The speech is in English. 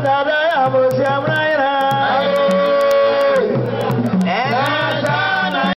da da da, I'm a